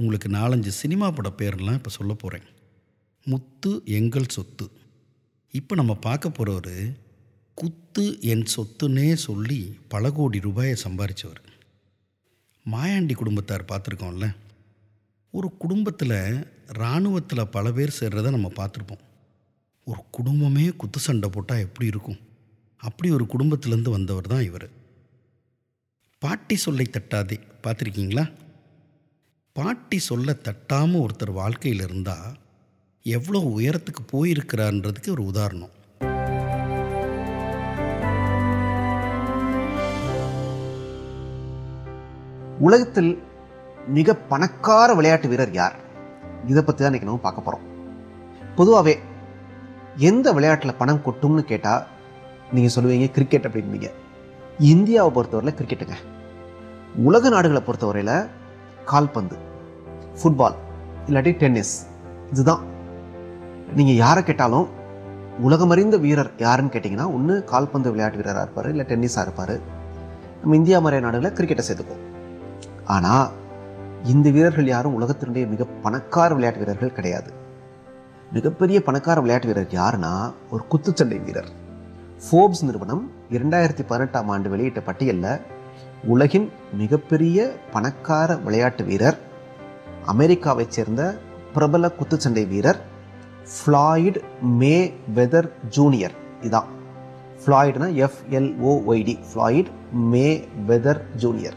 உங்களுக்கு நாலஞ்சு சினிமா பட பேர்லாம் இப்போ சொல்ல போகிறேன் முத்து எங்கள் சொத்து. இப்போ நம்ம பார்க்க போகிறவர் குத்து என் சொத்துன்னே சொல்லி பல கோடி ரூபாயை சம்பாரித்தவர் மாயாண்டி குடும்பத்தார் பார்த்துருக்கோம்ல ஒரு குடும்பத்தில் இராணுவத்தில் பல பேர் சேர்றதை நம்ம பார்த்துருப்போம் ஒரு குடும்பமே குத்து சண்டை போட்டால் எப்படி இருக்கும்? அப்படி ஒரு குடும்பத்திலேருந்து வந்தவர் தான் இவர். பாட்டி சொல்லை தட்டாதே பார்த்துருக்கீங்களா பாட்டி சொல்ல தட்டாமல் ஒருத்தர் வாழ்க்கையில் இருந்தால் எவ்வளோ உயரத்துக்கு போயிருக்கிறான்றதுக்கு ஒரு உதாரணம். உலகத்தில் மிக பணக்கார விளையாட்டு வீரர் யார்? இதை பற்றி தான் இன்றைக்கி நம்ம பார்க்க போகிறோம் பொதுவாகவே எந்த விளையாட்டில் பணம் கொட்டும்னு கேட்டால் நீங்கள் சொல்லுவீங்க கிரிக்கெட் அப்படின்பீங்க இந்தியாவை பொறுத்தவரையில் கிரிக்கெட்டுங்க உலக நாடுகளை பொறுத்தவரையில் கால்பந்து ஃபுட்பால் இல்லாட்டி டென்னிஸ் இதுதான். நீங்கள் யாரை கேட்டாலும் உலகமறிந்த வீரர் யாருன்னு கேட்டிங்கன்னா ஒன்று கால்பந்து விளையாட்டு வீரராக இருப்பார் இல்லை டென்னிஸாக இருப்பார். நம்ம இந்தியா மாதிரியான நாடுகளில் கிரிக்கெட்டை சேர்த்துப்போம் ஆனால் இந்த வீரர்கள் யாரும் உலகத்தினுடைய மிக பணக்கார விளையாட்டு வீரர்கள் கிடையாது. மிகப்பெரிய பணக்கார விளையாட்டு வீரர் யாருன்னா ஒரு குத்துச்சண்டை வீரர். ஃபோர்ப்ஸ் நிறுவனம் இரண்டாயிரத்தி பதினெட்டாம் ஆண்டு வெளியிட்ட பட்டியலில் உலகின் மிகப்பெரிய பணக்கார விளையாட்டு வீரர் அமெரிக்காவைச் சேர்ந்த பிரபல குத்துச்சண்டை வீரர் ஃப்ளாய்டு மே வெதர் ஜூனியர். இதான். ஃப்ளாய்டுனா எஃப்எல்ஓஒய்டி ஃப்ளாய்டு மே வெதர் ஜூனியர்.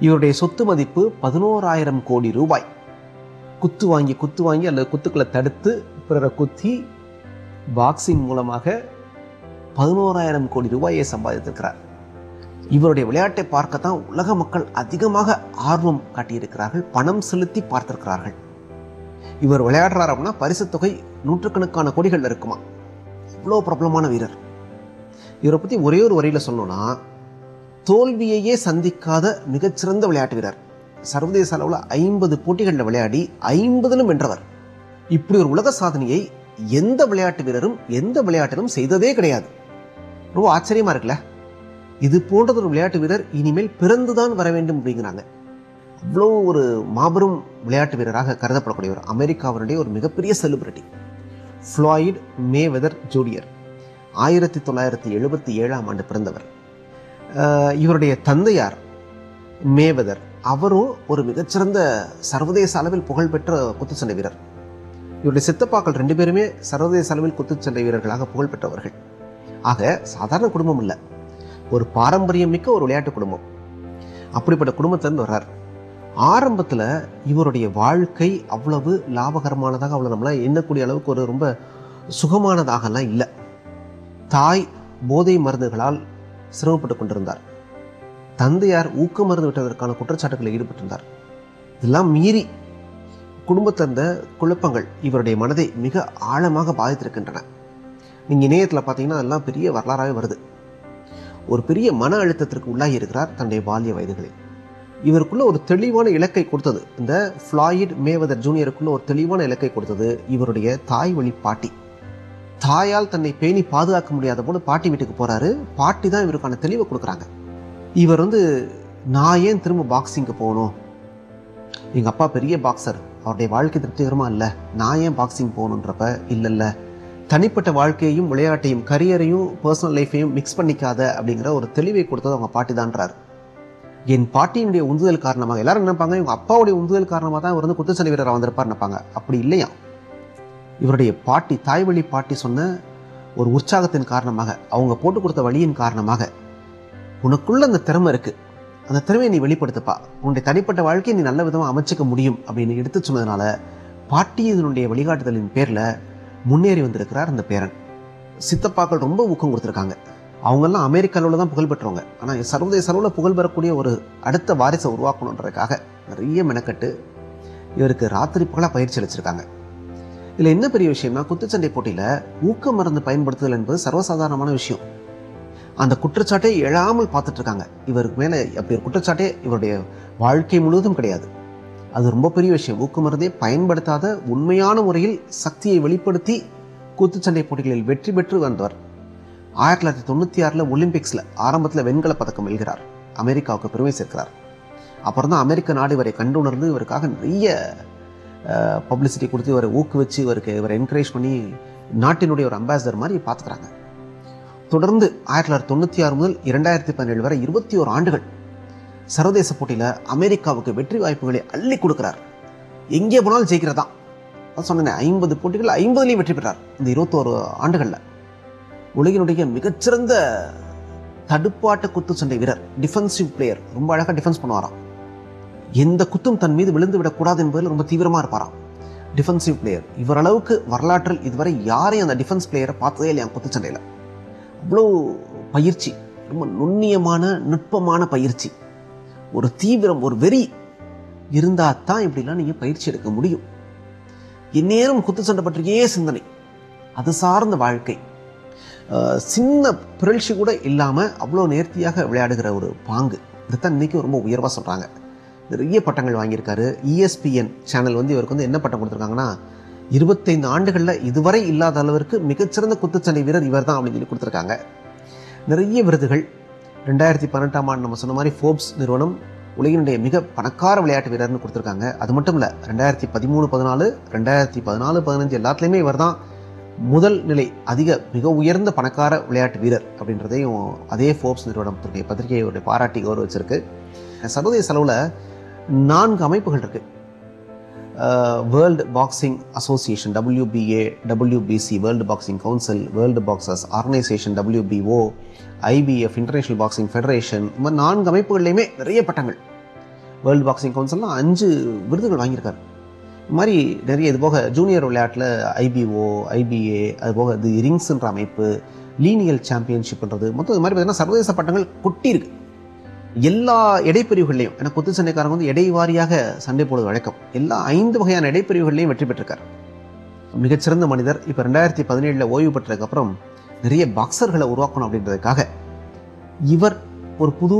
இவருடைய சொத்து மதிப்பு பதினோராயிரம் கோடி ரூபாய். குத்து வாங்கி குத்து வாங்கி அல்லது குத்துக்களை தடுத்து பிறரை குத்தி பாக்ஸிங் மூலமாக பதினோராயிரம் கோடி ரூபாயை சம்பாதித்திருக்கிறார். இவருடைய விளையாட்டை பார்க்கத்தான் உலக மக்கள் அதிகமாக ஆர்வம் காட்டியிருக்கிறார்கள் பணம் செலுத்தி பார்த்திருக்கிறார்கள். இவர் விளையாடுறார் அப்படின்னா பரிசு தொகை நூற்றுக்கணக்கான கோடிகள் இருக்குமா? இவ்வளோ பிரபலமான வீரர். இவரை பற்றி ஒரே ஒரு வரியில் சொல்லணும்னா தோல்வியையே சந்திக்காத மிகச்சிறந்த விளையாட்டு வீரர். சர்வதேச அளவில் ஐம்பது போட்டிகளில் விளையாடி ஐம்பதிலும் வென்றவர். இப்படி ஒரு உலக சாதனையை எந்த விளையாட்டு வீரரும் எந்த விளையாட்டிலும் செய்ததே கிடையாது. ரொம்ப ஆச்சரியமாக இருக்குல்ல? இது போன்றது ஒரு விளையாட்டு வீரர் இனிமேல் பிறந்துதான் வர வேண்டும் அப்படிங்கிறாங்க. அவ்வளோ ஒரு மாபெரும் விளையாட்டு வீரராக கருதப்படக்கூடியவர் அமெரிக்காவினுடைய ஒரு மிகப்பெரிய செலிபிரிட்டி ஃப்ளாய்டு மேவெதர் ஜூனியர் ஆயிரத்தி தொள்ளாயிரத்தி எழுபத்தி ஏழாம் ஆண்டு பிறந்தவர். இவருடைய தந்தையார் மேவெதர் அவரும் ஒரு மிகச்சிறந்த சர்வதேச அளவில் புகழ்பெற்ற குத்துச்சண்டை வீரர். இவருடைய சித்தப்பாக்கள் ரெண்டு பேருமே சர்வதேச அளவில் குத்துச்சண்டை வீரர்களாக புகழ்பெற்றவர்கள். ஆக சாதாரண குடும்பம் இல்லை. ஒரு பாரம்பரியம் மிக்க ஒரு விளையாட்டு குடும்பம். அப்படிப்பட்ட குடும்பத்திலேருந்து வர்றார். ஆரம்பத்தில் இவருடைய வாழ்க்கை அவ்வளவு லாபகரமானதாக அவ்வளோ நம்மளாம் எண்ணக்கூடிய அளவுக்கு ஒரு ரொம்ப சுகமானதாகலாம் இல்லை. தாய் போதை மருந்துகளால் சிரமப்பட்டு கொண்டிருந்தார். தந்தையார் ஊக்க மருந்து விட்டதற்கான குற்றச்சாட்டுகளில் ஈடுபட்டிருந்தார். இதெல்லாம் மீறி குடும்பத்தில் குழப்பங்கள் இவருடைய மனதை மிக ஆழமாக பாதித்திருக்கின்றன. நீங்கள் இணையத்தில் பார்த்தீங்கன்னா அதெல்லாம் பெரிய வரலாறாகவே வருது. ஒரு பெரிய மன அழுத்தத்திற்கு உள்ளாகி இருக்கிறார் தன்னுடைய பால்ய வயதுகளில். இவருக்குள்ள ஒரு தெளிவான இலக்கை கொடுத்தது. இந்த ஃப்ளாயிட் மேவதர் ஜூனியருக்குள்ள ஒரு தெளிவான இலக்கை கொடுத்தது இவருடைய தாய் வழி பாட்டி. தாயால் தன்னை பேணி பாதுகாக்க முடியாத போது பாட்டி வீட்டுக்கு போறாரு. பாட்டி தான் இவருக்கான தெளிவை கொடுக்குறாங்க. இவர் வந்து நான் ஏன் திரும்ப பாக்ஸிங்க்கு போகணும்? எங்கள் அப்பா பெரிய பாக்ஸர் அவருடைய வாழ்க்கை திருப்திகரமாக இல்லை. நான் ஏன் பாக்ஸிங் போகணுன்றப்ப இல்லை இல்லை. தனிப்பட்ட வாழ்க்கையையும் விளையாட்டையும் கரியரையும் பர்சனல் லைஃப்பையும் மிக்ஸ் பண்ணிக்காத அப்படிங்கிற ஒரு தெளிவை கொடுத்தது அவங்க பாட்டி தான்றார். என் பாட்டியினுடைய உந்துதல் காரணமாக எல்லாரும் நினைப்பாங்க இவங்க அப்பாவுடைய உந்துதல் காரணமாக தான் இவர் வந்து குத்துச்சண்டை வீரராக வந்திருப்பார் நினைப்பாங்க. அப்படி இல்லையா? இவருடைய பாட்டி தாய் வழி பாட்டி சொன்ன ஒரு உற்சாகத்தின் காரணமாக அவங்க போட்டு கொடுத்த வழியின் காரணமாக உனக்குள்ள அந்த திறமை இருக்குது அந்த திறமையை நீ வெளிப்படுத்தப்பா. உன்னுடைய தனிப்பட்ட வாழ்க்கையை நீ நல்ல விதமாக அமைச்சிக்க முடியும் அப்படின்னு எடுத்து சொன்னதுனால பாட்டியினுடைய வழிகாட்டுதலின் பேரில் முன்னேறி வந்திருக்கிறார் அந்த பேரன். சித்தப்பாக்கள் ரொம்ப ஊக்கம் கொடுத்துருக்காங்க. அவங்கெல்லாம் அமெரிக்காவில் தான் புகழ் பெற்றவங்க. ஆனால் சர்வதேச அளவில் புகழ் பெறக்கூடிய ஒரு அடுத்த வாரிசை உருவாக்கணுன்றதுக்காக நிறைய மெனக்கட்டு இவருக்கு ராத்திரி பகலாக பயிற்சி அளிச்சிருக்காங்க. இதில் என்ன பெரிய விஷயம்னா குத்துச்சண்டை போட்டியில் ஊக்க மருந்து பயன்படுத்துதல் என்பது சர்வசாதாரணமான விஷயம். அந்த குற்றச்சாட்டை எழாமல் பார்த்துட்ருக்காங்க இவருக்கு மேலே அப்படி ஒரு குற்றச்சாட்டே இவருடைய வாழ்க்கை முழுவதும் கிடையாது. அது ரொம்ப பெரிய விஷயம். ஊக்கமருந்தே பயன்படுத்தாத உண்மையான முறையில் சக்தியை வெளிப்படுத்தி குத்துச்சண்டை போட்டிகளில் வெற்றி பெற்று வந்தவர். ஆயிரத்தி தொள்ளாயிரத்தி தொண்ணூற்றி ஆறில் ஒலிம்பிக்ஸில் ஆரம்பத்தில் வெண்கல பதக்கம் வெல்கிறார். அமெரிக்காவுக்கு பெருமை சேர்க்கிறார். அப்புறம் தான் அமெரிக்க நாடு இவரை கண்டுணர்ந்து இவருக்காக நிறைய பப்ளிசிட்டி கொடுத்து இவரை ஊக்குவிச்சு இவருக்கு இவரை என்கரேஜ் பண்ணி நாட்டினுடைய ஒரு அம்பாசிடர் மாதிரி பார்த்துக்கிறாங்க. தொடர்ந்து ஆயிரத்தி தொள்ளாயிரத்தி தொண்ணூற்றி ஆறு முதல் இரண்டாயிரத்தி பதினேழு வரை இருபத்தி ஓரு ஆண்டுகள் சர்வதேச போட்டியில் அமெரிக்காவுக்கு வெற்றி வாய்ப்புகளை அள்ளி கொடுக்குறார். எங்கே போனாலும் ஜெயிக்கிறதா அதான் சொன்னேன் ஐம்பது போட்டிகள் ஐம்பதுலேயும் வெற்றி பெற்றார் இந்த இருபத்தோரு ஆண்டுகளில். உலகினுடைய மிகச்சிறந்த தடுப்பாட்ட குத்துச்சண்டை வீரர் டிஃபென்சிவ் பிளேயர் ரொம்ப அழகாக டிஃபென்ஸ் பண்ணுவாராம். எந்த குத்தும் தன் மீது விழுந்து விடக்கூடாது என்பதில் ரொம்ப தீவிரமாக இருப்பாராம். டிஃபென்சிவ் பிளேயர் இவரளவுக்கு வரலாற்றில் இதுவரை யாரையும் அந்த டிஃபென்ஸ் பிளேயரை பார்த்ததே இல்லையா குத்துச்சண்டையில் அவ்வளோ பயிற்சி ரொம்ப நுண்ணியமான நுட்பமான பயிற்சி. ஒரு தீவிரம் ஒரு வெறி இருந்தால் தான் இப்படிலாம் நீங்கள் பயிற்சி எடுக்க முடியும். இந்நேரம் குத்துச்சண்டை பற்றியே சிந்தனை. அது சார்ந்த வாழ்க்கை. சின்ன பிறழ்ச்சி கூட இல்லாமல் அவ்வளோ நேர்த்தியாக விளையாடுகிற ஒரு பாங்கு. இதுதான் இன்றைக்கி ரொம்ப உயர்வாக சொல்கிறாங்க நிறைய பட்டங்கள் வாங்கியிருக்காரு. இஎஸ்பிஎன் சேனல் வந்து இவருக்கு வந்து என்ன பட்டம் கொடுத்துருக்காங்கன்னா இருபத்தைந்து ஆண்டுகளில் இதுவரை இல்லாத அளவிற்கு மிகச்சிறந்த குத்துச்சண்டை வீரர் இவர் தான் அப்படின்னு சொல்லி கொடுத்துருக்காங்க. நிறைய விருதுகள் ரெண்டாயிரத்தி பதினெட்டாம் ஆண்டு நம்ம சொன்ன மாதிரி ஃபோர்ப்ஸ் நிறுவனம் உலகினுடைய மிக பணக்கார விளையாட்டு வீரர்னு கொடுத்துருக்காங்க. அது மட்டும் இல்லை ரெண்டாயிரத்தி பதிமூணு பதினாலு ரெண்டாயிரத்தி பதினாலு பதினஞ்சு எல்லாத்துலேயுமே இவர் தான் முதல் நிலை அதிக மிக உயர்ந்த பணக்கார விளையாட்டு வீரர் அப்படின்றதையும் அதே ஃபோர்ப்ஸ் நிறுவனத்தினுடைய பத்திரிகையோடைய பாராட்டி கௌரவிச்சிருக்கு. சர்வதேச அளவில் நான்கு அமைப்புகள் இருக்குது world boxing association WBA WBC world boxing council world boxers organization WBO IBF international boxing federation இந்த மாதிரி நான்கு அமைப்புகள்லையுமே நிறைய பட்டங்கள். வேர்ல்டு பாக்ஸிங் கவுன்சில்லாம் அஞ்சு விருதுகள் வாங்கியிருக்காரு. இது மாதிரி நிறைய இது போக ஜூனியர் விளையாட்டில் ஐபிஓ ஐபிஏ அது போக இது ரிங்ஸ்ன்ற அமைப்பு லீனியல் சாம்பியன்ஷிப்ன்றது மொத்தம் இது மாதிரி பார்த்தீங்கன்னா சர்வதேச பட்டங்கள் கொட்டி இருக்கு எல்லா இடைப்பிரிவுகள்லையும் ஏன்னா குத்துச்சண்டைக்காரங்க வந்து இடை வாரியாக சண்டை போடுவது வழக்கம். எல்லா ஐந்து வகையான இடைப்பிரிவுகள்லையும் வெற்றி பெற்றிருக்கார். மிகச்சிறந்த மனிதர். இப்போ ரெண்டாயிரத்தி பதினேழில் ஓய்வு பெற்றதுக்கப்புறம் நிறைய பாக்ஸர்களை உருவாக்கணும் அப்படின்றதுக்காக இவர் ஒரு புது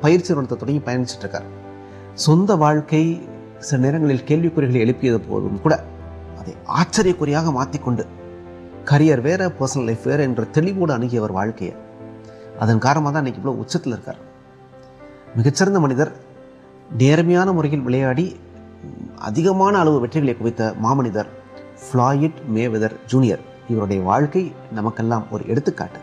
பயிற்சி நிறுவனத்தை தொடங்கி பயணிச்சுட்டு இருக்கார் சொந்த வாழ்க்கை சில நேரங்களில் கேள்விக்குறிகளை எழுப்பியது போதும் கூட அதை ஆச்சரியக்குறியாக மாற்றிக்கொண்டு கரியர் வேற பர்சனல் லைஃப் வேற என்ற தெளிவோடு அணுகியவர் வாழ்க்கையை. அதன் காரணமாக தான் இன்றைக்கி இவ்வளோ உச்சத்தில் இருக்கார். மிகச்சிறந்த மனிதர் நேர்மையான முறையில் விளையாடி அதிகமான அளவு வெற்றிகளை குவித்த மாமனிதர் ஃப்ளாயிட் மேவெதர் ஜூனியர் இவருடைய வாழ்க்கை நமக்கெல்லாம் ஒரு எடுத்துக்காட்டு.